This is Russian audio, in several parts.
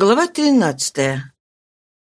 Глава 13.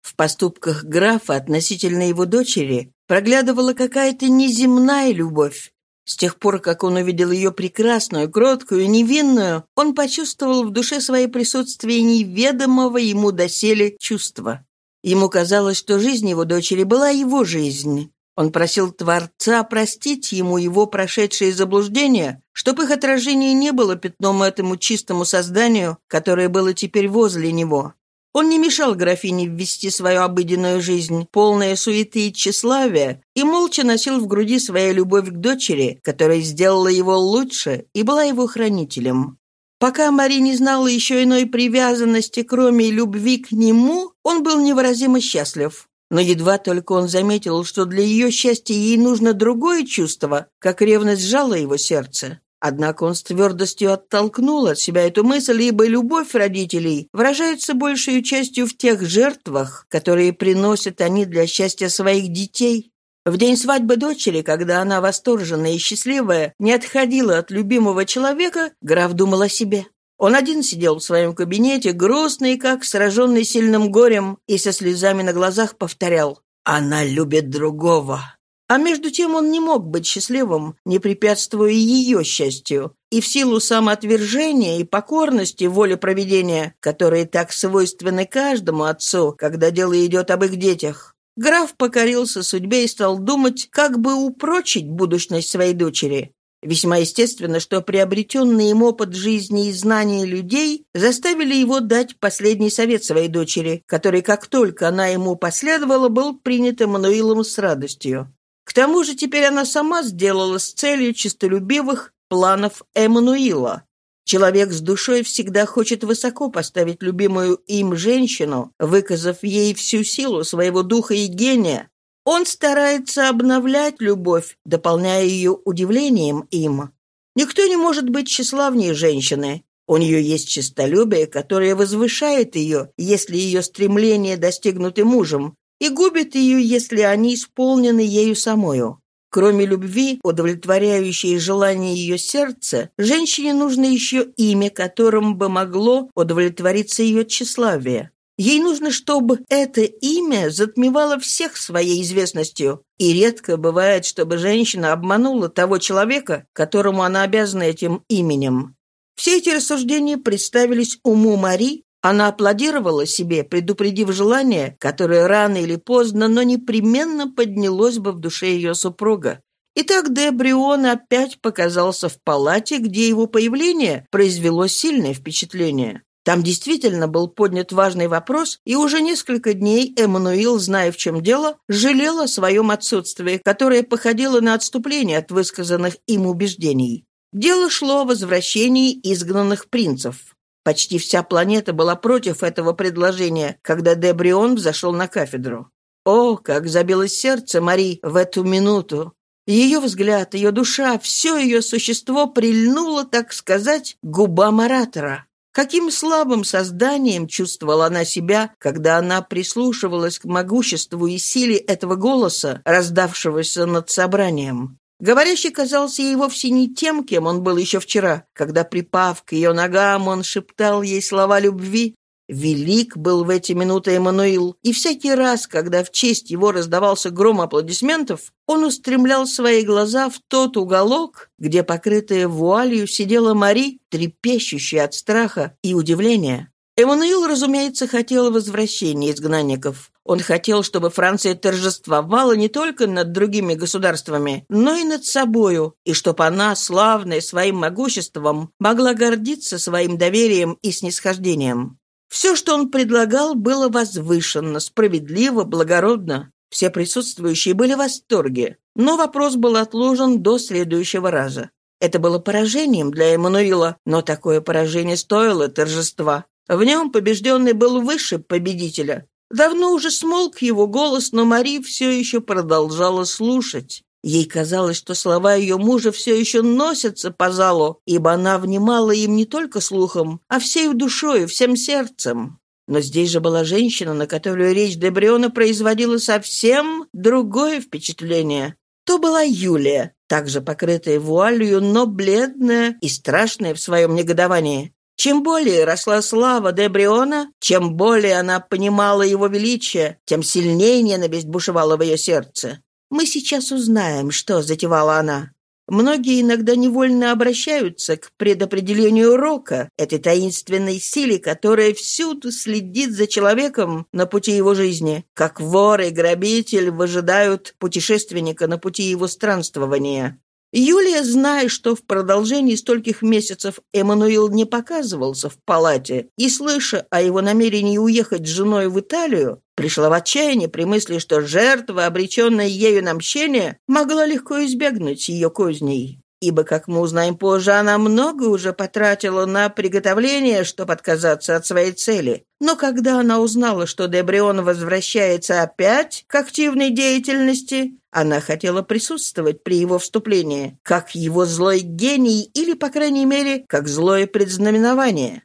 В поступках графа относительно его дочери проглядывала какая-то неземная любовь. С тех пор, как он увидел ее прекрасную, кроткую, невинную, он почувствовал в душе свое присутствие неведомого ему доселе чувства. Ему казалось, что жизнь его дочери была его жизнь. Он просил Творца простить ему его прошедшие заблуждения, чтобы их отражение не было пятном этому чистому созданию, которое было теперь возле него. Он не мешал графине ввести свою обыденную жизнь, полная суеты и тщеславия, и молча носил в груди свою любовь к дочери, которая сделала его лучше и была его хранителем. Пока Мари не знала еще иной привязанности, кроме любви к нему, он был невыразимо счастлив. Но едва только он заметил, что для ее счастья ей нужно другое чувство, как ревность сжала его сердце. Однако он с твердостью оттолкнул от себя эту мысль, ибо любовь родителей выражается большей частью в тех жертвах, которые приносят они для счастья своих детей. В день свадьбы дочери, когда она восторженная и счастливая, не отходила от любимого человека, граф думал о себе. Он один сидел в своем кабинете, грустный, как сраженный сильным горем, и со слезами на глазах повторял «Она любит другого». А между тем он не мог быть счастливым, не препятствуя ее счастью, и в силу самоотвержения и покорности воле проведения, которые так свойственны каждому отцу, когда дело идет об их детях. Граф покорился судьбе и стал думать, как бы упрочить будущность своей дочери. Весьма естественно, что приобретенный им опыт жизни и знания людей заставили его дать последний совет своей дочери, который, как только она ему последовала, был принят Эммануилом с радостью. К тому же теперь она сама сделала с целью чистолюбивых планов Эммануила. Человек с душой всегда хочет высоко поставить любимую им женщину, выказав ей всю силу своего духа и гения, он старается обновлять любовь, дополняя ее удивлением им. Никто не может быть тщеславнее женщины. У нее есть честолюбие, которое возвышает ее, если ее стремления достигнуты мужем, и губит ее, если они исполнены ею самою. Кроме любви, удовлетворяющей желания ее сердца, женщине нужно еще имя, которым бы могло удовлетвориться ее тщеславие. Ей нужно, чтобы это имя затмевало всех своей известностью. И редко бывает, чтобы женщина обманула того человека, которому она обязана этим именем. Все эти рассуждения представились уму Мари, она аплодировала себе, предупредив желание, которое рано или поздно, но непременно поднялось бы в душе ее супруга. Итак, Дебрион опять показался в палате, где его появление произвело сильное впечатление. Там действительно был поднят важный вопрос, и уже несколько дней Эммануил, зная в чем дело, жалел о своем отсутствии, которое походило на отступление от высказанных им убеждений. Дело шло о возвращении изгнанных принцев. Почти вся планета была против этого предложения, когда Дебрион взошел на кафедру. О, как забилось сердце Мари в эту минуту! Ее взгляд, ее душа, все ее существо прильнуло, так сказать, губам оратора. Каким слабым созданием чувствовала она себя, когда она прислушивалась к могуществу и силе этого голоса, раздавшегося над собранием. Говорящий казался ей вовсе не тем, кем он был еще вчера, когда, припав к ее ногам, он шептал ей слова любви, Велик был в эти минуты Эммануил, и всякий раз, когда в честь его раздавался гром аплодисментов, он устремлял свои глаза в тот уголок, где, покрытая вуалью, сидела Мари, трепещущая от страха и удивления. Эммануил, разумеется, хотел возвращения изгнанников. Он хотел, чтобы Франция торжествовала не только над другими государствами, но и над собою, и чтобы она, славная своим могуществом, могла гордиться своим доверием и снисхождением. Все, что он предлагал, было возвышенно, справедливо, благородно. Все присутствующие были в восторге, но вопрос был отложен до следующего раза. Это было поражением для Эммануила, но такое поражение стоило торжества. В нем побежденный был выше победителя. Давно уже смолк его голос, но Мари все еще продолжала слушать. Ей казалось, что слова ее мужа все еще носятся по залу, ибо она внимала им не только слухом, а всей душой, всем сердцем. Но здесь же была женщина, на которую речь Дебриона производила совсем другое впечатление. То была Юлия, также покрытая вуалью, но бледная и страшная в своем негодовании. Чем более росла слава де Бриона, чем более она понимала его величие, тем сильнее ненависть бушевала в ее сердце. Мы сейчас узнаем, что затевала она. Многие иногда невольно обращаются к предопределению рока, этой таинственной силе, которая всюду следит за человеком на пути его жизни, как вор и грабитель выжидают путешественника на пути его странствования. Юлия, зная, что в продолжении стольких месяцев Эммануил не показывался в палате, и слыша о его намерении уехать с женой в Италию, пришла в отчаяние при мысли, что жертва, обреченная ею на мщение, могла легко избегнуть ее козней ибо, как мы узнаем позже, она много уже потратила на приготовление, чтобы отказаться от своей цели. Но когда она узнала, что Дебрион возвращается опять к активной деятельности, она хотела присутствовать при его вступлении, как его злой гений или, по крайней мере, как злое предзнаменование.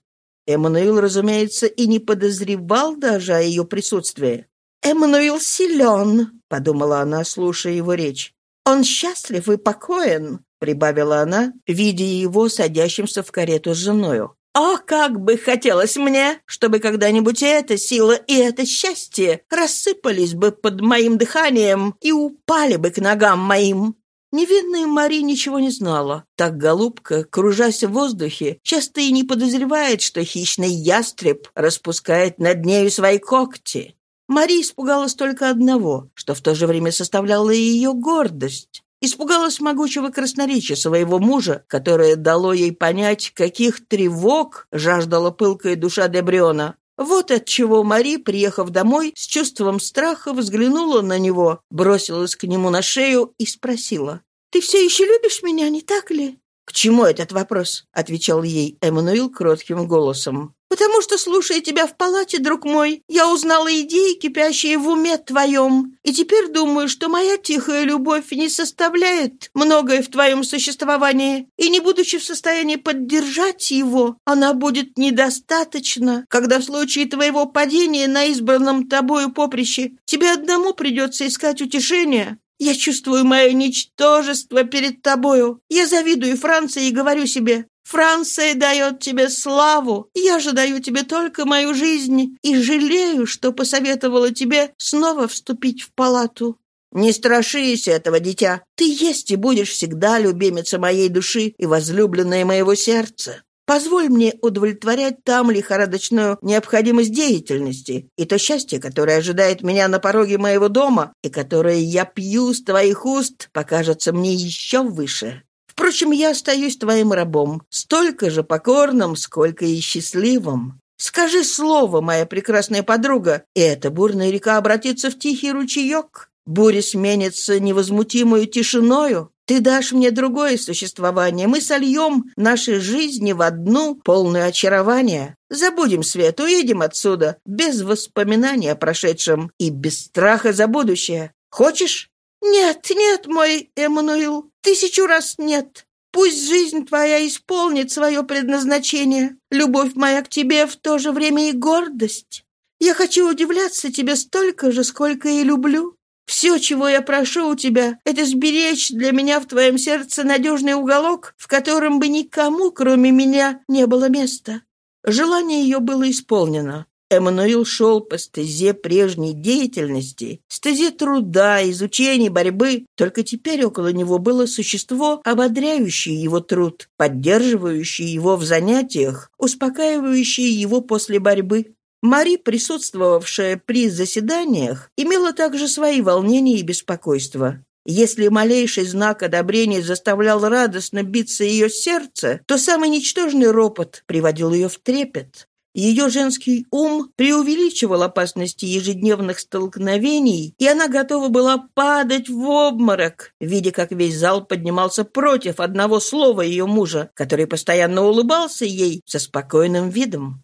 Эммануил, разумеется, и не подозревал даже о ее присутствии. «Эммануил силен», — подумала она, слушая его речь. «Он счастлив и покоен прибавила она, видя его садящимся в карету с женою. «О, как бы хотелось мне, чтобы когда-нибудь эта сила и это счастье рассыпались бы под моим дыханием и упали бы к ногам моим!» Невинная Мари ничего не знала. Так голубка, кружась в воздухе, часто и не подозревает, что хищный ястреб распускает над нею свои когти. Мари испугалась только одного, что в то же время составляло ее гордость. Испугалась могучего красноречия своего мужа, которое дало ей понять, каких тревог жаждала пылкая душа Дебриона. Вот отчего Мари, приехав домой, с чувством страха взглянула на него, бросилась к нему на шею и спросила. «Ты все еще любишь меня, не так ли?» «К чему этот вопрос?» — отвечал ей Эммануил кротким голосом. «Потому что, слушая тебя в палате, друг мой, я узнала идеи, кипящие в уме твоем, и теперь думаю, что моя тихая любовь не составляет многое в твоем существовании, и не будучи в состоянии поддержать его, она будет недостаточна, когда в случае твоего падения на избранном тобою поприще тебе одному придется искать утешение, я чувствую мое ничтожество перед тобою. Я завидую Франции и говорю себе, Франция дает тебе славу, я же даю тебе только мою жизнь и жалею, что посоветовала тебе снова вступить в палату. Не страшись этого, дитя. Ты есть и будешь всегда любимица моей души и возлюбленная моего сердца. Позволь мне удовлетворять там лихорадочную необходимость деятельности и то счастье, которое ожидает меня на пороге моего дома и которое я пью с твоих уст, покажется мне еще выше. Впрочем, я остаюсь твоим рабом, столько же покорным, сколько и счастливым. Скажи слово, моя прекрасная подруга, и эта бурная река обратится в тихий ручеек. Буря сменится невозмутимую тишиною. Ты дашь мне другое существование. Мы сольем наши жизни в одну, полную очарования. Забудем свет, уедем отсюда, без воспоминаний о прошедшем и без страха за будущее. Хочешь? «Нет, нет, мой Эммануил, тысячу раз нет. Пусть жизнь твоя исполнит свое предназначение. Любовь моя к тебе в то же время и гордость. Я хочу удивляться тебе столько же, сколько и люблю. Все, чего я прошу у тебя, это сберечь для меня в твоем сердце надежный уголок, в котором бы никому, кроме меня, не было места». Желание ее было исполнено. Эммануил шел по стезе прежней деятельности, стезе труда, изучения, борьбы. Только теперь около него было существо, ободряющее его труд, поддерживающее его в занятиях, успокаивающее его после борьбы. Мари, присутствовавшая при заседаниях, имела также свои волнения и беспокойства. Если малейший знак одобрения заставлял радостно биться ее сердце, то самый ничтожный ропот приводил ее в трепет. Ее женский ум преувеличивал опасности ежедневных столкновений, и она готова была падать в обморок, видя, как весь зал поднимался против одного слова ее мужа, который постоянно улыбался ей со спокойным видом.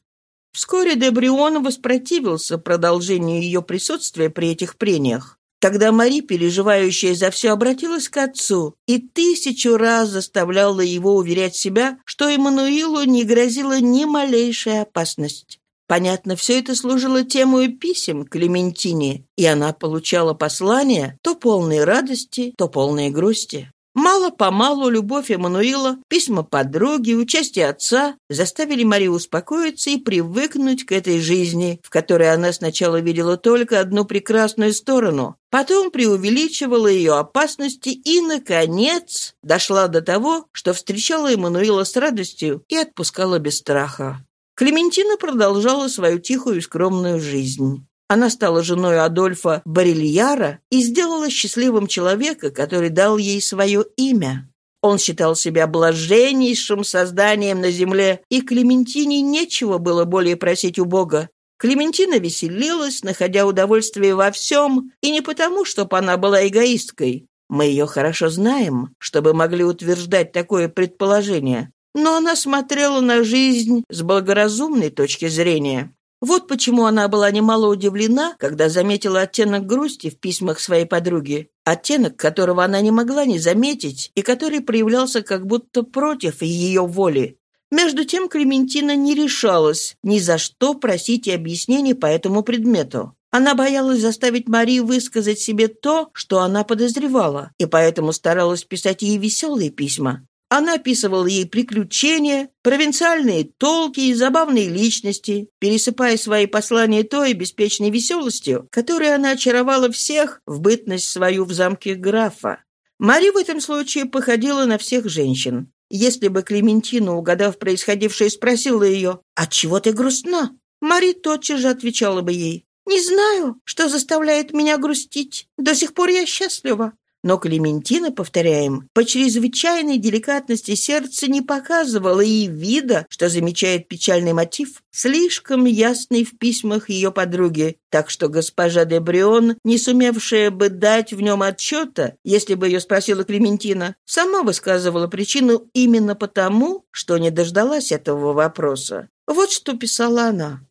Вскоре Дебрион воспротивился продолжению ее присутствия при этих прениях. Тогда Мари, переживающая за все, обратилась к отцу и тысячу раз заставляла его уверять себя, что Эммануилу не грозила ни малейшая опасность. Понятно, все это служило темой писем Клементине, и она получала послания то полные радости, то полные грусти. Мало-помалу любовь Эммануила, письма подруги, участие отца заставили Марию успокоиться и привыкнуть к этой жизни, в которой она сначала видела только одну прекрасную сторону, потом преувеличивала ее опасности и, наконец, дошла до того, что встречала Эммануила с радостью и отпускала без страха. Клементина продолжала свою тихую и скромную жизнь. Она стала женой Адольфа Барильяра и сделала счастливым человека, который дал ей свое имя. Он считал себя блаженнейшим созданием на земле, и Клементине нечего было более просить у Бога. Клементина веселилась, находя удовольствие во всем, и не потому, чтобы она была эгоисткой. Мы ее хорошо знаем, чтобы могли утверждать такое предположение. Но она смотрела на жизнь с благоразумной точки зрения. Вот почему она была немало удивлена, когда заметила оттенок грусти в письмах своей подруги, оттенок которого она не могла не заметить и который проявлялся как будто против ее воли. Между тем Клементина не решалась ни за что просить и объяснений по этому предмету. Она боялась заставить Марию высказать себе то, что она подозревала, и поэтому старалась писать ей веселые письма. Она описывала ей приключения, провинциальные толки и забавные личности, пересыпая свои послания той беспечной веселостью, которой она очаровала всех в бытность свою в замке графа. Мари в этом случае походила на всех женщин. Если бы Клементина, угадав происходившее, спросила ее «Отчего ты грустна?», Мари тотчас же отвечала бы ей «Не знаю, что заставляет меня грустить. До сих пор я счастлива. Но Клементина, повторяем, по чрезвычайной деликатности сердца не показывала и вида, что замечает печальный мотив, слишком ясный в письмах ее подруги, так что госпожа де Брион, не сумевшая бы дать в нем отчета, если бы ее спросила Клементина, сама высказывала причину именно потому, что не дождалась этого вопроса. Вот что писала она.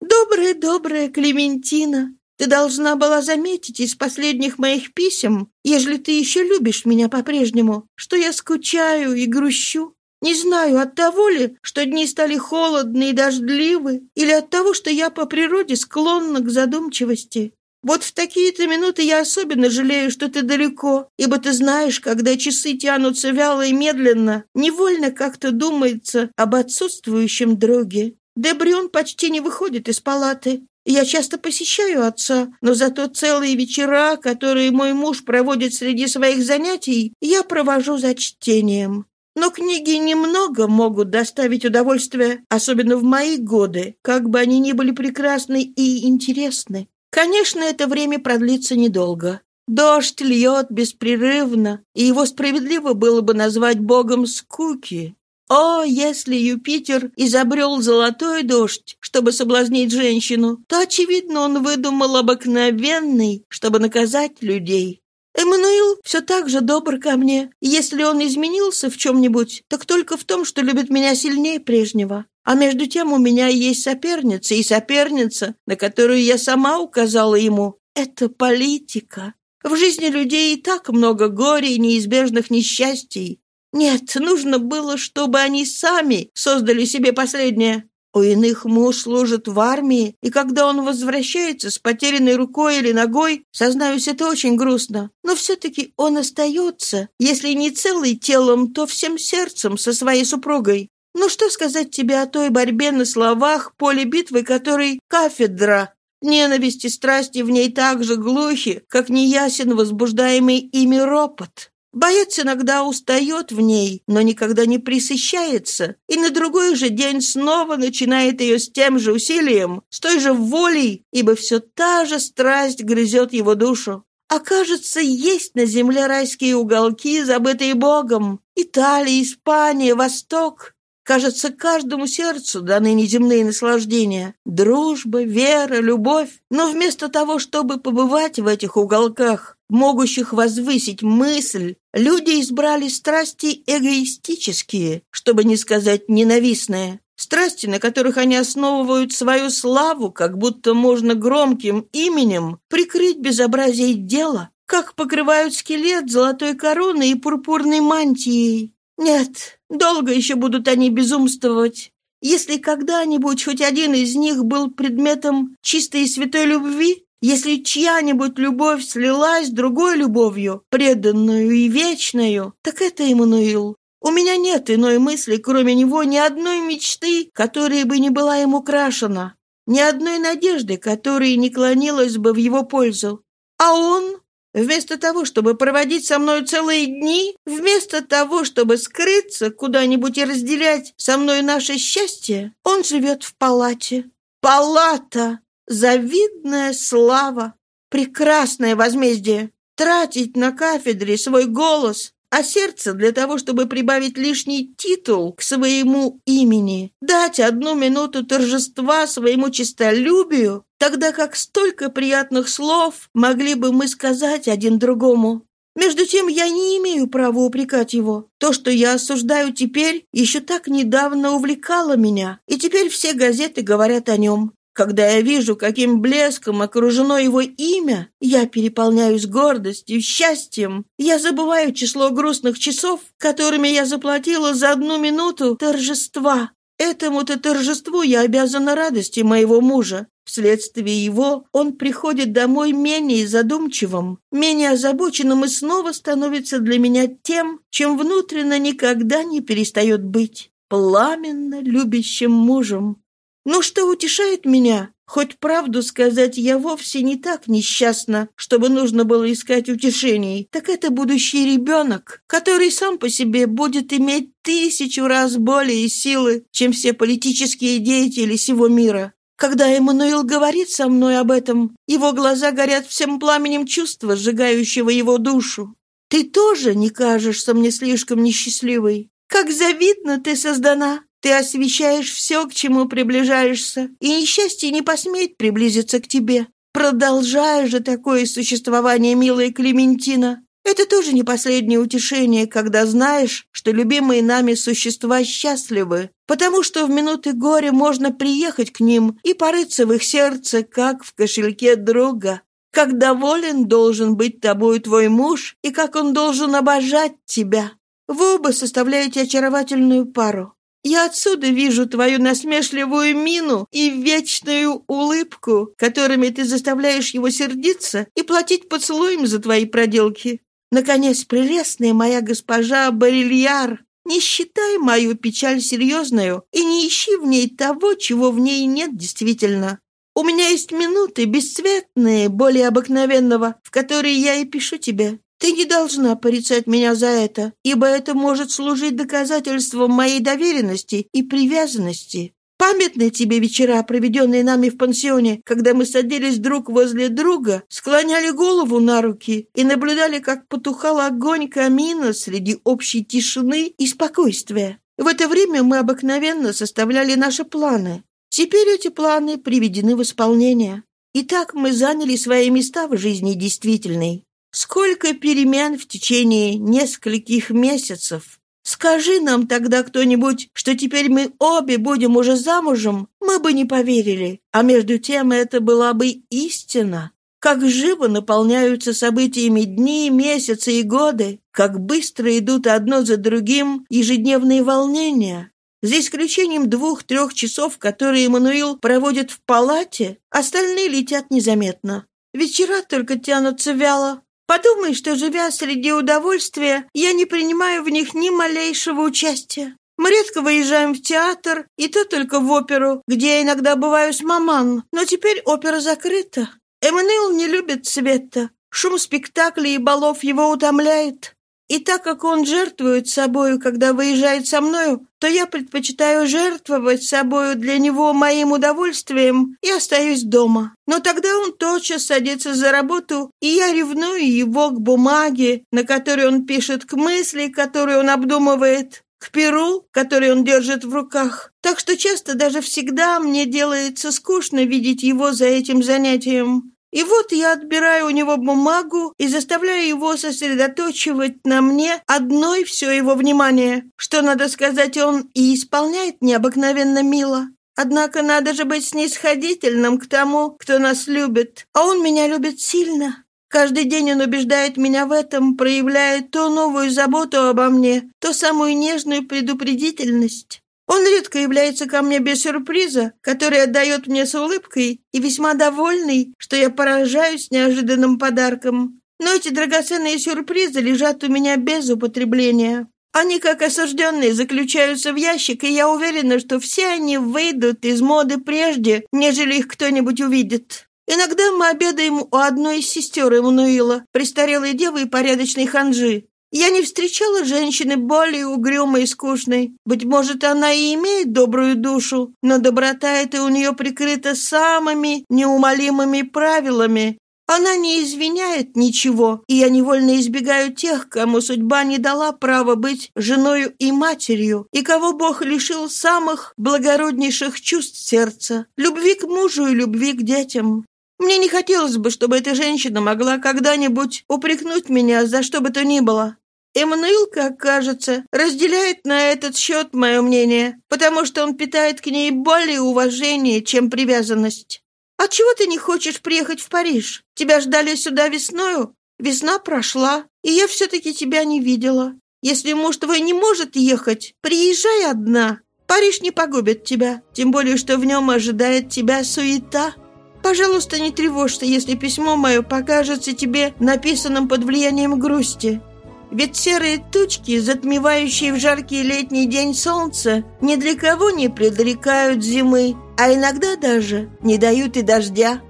«Добрая, добрая Клементина, ты должна была заметить из последних моих писем, ежели ты еще любишь меня по-прежнему, что я скучаю и грущу. Не знаю, от того ли, что дни стали холодны и дождливы, или от того, что я по природе склонна к задумчивости. Вот в такие-то минуты я особенно жалею, что ты далеко, ибо ты знаешь, когда часы тянутся вяло и медленно, невольно как-то думается об отсутствующем друге. Дебрион почти не выходит из палаты. Я часто посещаю отца, но зато целые вечера, которые мой муж проводит среди своих занятий, я провожу за чтением. Но книги немного могут доставить удовольствие, особенно в мои годы, как бы они ни были прекрасны и интересны. Конечно, это время продлится недолго. Дождь льет беспрерывно, и его справедливо было бы назвать богом скуки. О, если Юпитер изобрел золотой дождь, чтобы соблазнить женщину, то, очевидно, он выдумал обыкновенный, чтобы наказать людей. Эммануил все так же добр ко мне. Если он изменился в чем-нибудь, так только в том, что любит меня сильнее прежнего. А между тем у меня есть соперница, и соперница, на которую я сама указала ему. Это политика. В жизни людей и так много горя и неизбежных несчастий. Нет, нужно было, чтобы они сами создали себе последнее. У иных муж служит в армии, и когда он возвращается с потерянной рукой или ногой, сознаюсь, это очень грустно. Но все-таки он остается, если не целым телом, то всем сердцем со своей супругой. Ну что сказать тебе о той борьбе на словах, поле битвы, которой кафедра, Ненависть и страсти в ней так же глухи, как неясен возбуждаемый ими ропот. Боец иногда устает в ней, но никогда не присыщается, и на другой же день снова начинает ее с тем же усилием, с той же волей, ибо все та же страсть грызет его душу. А кажется, есть на земле райские уголки, забытые Богом. Италия, Испания, Восток. Кажется, каждому сердцу даны неземные наслаждения. Дружба, вера, любовь. Но вместо того, чтобы побывать в этих уголках, могущих возвысить мысль, люди избрали страсти эгоистические, чтобы не сказать ненавистные. Страсти, на которых они основывают свою славу, как будто можно громким именем прикрыть безобразие дела, как покрывают скелет золотой короной и пурпурной мантией. Нет, долго еще будут они безумствовать. Если когда-нибудь хоть один из них был предметом чистой и святой любви, Если чья-нибудь любовь слилась другой любовью, преданную и вечную, так это Эммануил. У меня нет иной мысли, кроме него, ни одной мечты, которая бы не была ему крашена, ни одной надежды, которая не клонилась бы в его пользу. А он, вместо того, чтобы проводить со мной целые дни, вместо того, чтобы скрыться куда-нибудь и разделять со мной наше счастье, он живет в палате. Палата! Завидная слава! Прекрасное возмездие! Тратить на кафедре свой голос, а сердце для того, чтобы прибавить лишний титул к своему имени, дать одну минуту торжества своему честолюбию, тогда как столько приятных слов могли бы мы сказать один другому. Между тем я не имею права упрекать его. То, что я осуждаю теперь, еще так недавно увлекало меня, и теперь все газеты говорят о нем. Когда я вижу, каким блеском окружено его имя, я переполняюсь гордостью, счастьем. Я забываю число грустных часов, которыми я заплатила за одну минуту торжества. Этому-то торжеству я обязана радости моего мужа. Вследствие его он приходит домой менее задумчивым, менее озабоченным и снова становится для меня тем, чем внутренно никогда не перестает быть пламенно любящим мужем. Ну что утешает меня? Хоть правду сказать, я вовсе не так несчастна, чтобы нужно было искать утешений. Так это будущий ребенок, который сам по себе будет иметь тысячу раз более силы, чем все политические деятели всего мира. Когда Эммануил говорит со мной об этом, его глаза горят всем пламенем чувства, сжигающего его душу. Ты тоже не кажешься мне слишком несчастливой. Как завидно ты создана. Ты освещаешь все, к чему приближаешься, и несчастье не посмеет приблизиться к тебе. Продолжая же такое существование, милая Клементина. Это тоже не последнее утешение, когда знаешь, что любимые нами существа счастливы, потому что в минуты горя можно приехать к ним и порыться в их сердце, как в кошельке друга. Как доволен должен быть тобой твой муж, и как он должен обожать тебя. Вы оба составляете очаровательную пару. Я отсюда вижу твою насмешливую мину и вечную улыбку, которыми ты заставляешь его сердиться и платить поцелуем за твои проделки. Наконец, прелестная моя госпожа Барильяр, не считай мою печаль серьезную и не ищи в ней того, чего в ней нет действительно. У меня есть минуты, бесцветные, более обыкновенного, в которые я и пишу тебе. Ты не должна порицать меня за это, ибо это может служить доказательством моей доверенности и привязанности. Памятны тебе вечера, проведенные нами в пансионе, когда мы садились друг возле друга, склоняли голову на руки и наблюдали, как потухал огонь камина среди общей тишины и спокойствия. В это время мы обыкновенно составляли наши планы. Теперь эти планы приведены в исполнение. Итак, мы заняли свои места в жизни действительной. Сколько перемен в течение нескольких месяцев. Скажи нам тогда кто-нибудь, что теперь мы обе будем уже замужем, мы бы не поверили. А между тем это была бы истина. Как живо наполняются событиями дни, месяцы и годы, как быстро идут одно за другим ежедневные волнения. За исключением двух-трех часов, которые Эммануил проводит в палате, остальные летят незаметно. Вечера только тянутся вяло, Подумай, что, живя среди удовольствия, я не принимаю в них ни малейшего участия. Мы редко выезжаем в театр, и то только в оперу, где я иногда бываю с маман, но теперь опера закрыта. Эммануил не любит света. Шум спектаклей и балов его утомляет. И так как он жертвует собою, когда выезжает со мною, то я предпочитаю жертвовать собою для него моим удовольствием и остаюсь дома. Но тогда он тотчас садится за работу, и я ревную его к бумаге, на которой он пишет, к мысли, которую он обдумывает, к перу, который он держит в руках. Так что часто, даже всегда, мне делается скучно видеть его за этим занятием. И вот я отбираю у него бумагу и заставляю его сосредоточивать на мне одной все его внимание. Что, надо сказать, он и исполняет необыкновенно мило. Однако надо же быть снисходительным к тому, кто нас любит. А он меня любит сильно. Каждый день он убеждает меня в этом, проявляя то новую заботу обо мне, то самую нежную предупредительность. Он редко является ко мне без сюрприза, который отдает мне с улыбкой и весьма довольный, что я поражаюсь неожиданным подарком. Но эти драгоценные сюрпризы лежат у меня без употребления. Они, как осужденные, заключаются в ящик, и я уверена, что все они выйдут из моды прежде, нежели их кто-нибудь увидит. Иногда мы обедаем у одной из сестер Эммануила, престарелой девы и порядочной ханжи. Я не встречала женщины более угрюмой и скучной. Быть может, она и имеет добрую душу, но доброта эта у нее прикрыта самыми неумолимыми правилами. Она не извиняет ничего, и я невольно избегаю тех, кому судьба не дала права быть женою и матерью, и кого Бог лишил самых благороднейших чувств сердца, любви к мужу и любви к детям. Мне не хотелось бы, чтобы эта женщина могла когда-нибудь упрекнуть меня за что бы то ни было. Эммануил, как кажется, разделяет на этот счет мое мнение, потому что он питает к ней более уважение, чем привязанность. А чего ты не хочешь приехать в Париж? Тебя ждали сюда весною? Весна прошла, и я все-таки тебя не видела. Если муж твой не может ехать, приезжай одна. Париж не погубит тебя, тем более, что в нем ожидает тебя суета. Пожалуйста, не тревожься, если письмо мое покажется тебе написанным под влиянием грусти. Ведь серые тучки, затмевающие в жаркий летний день солнце, ни для кого не предрекают зимы, а иногда даже не дают и дождя.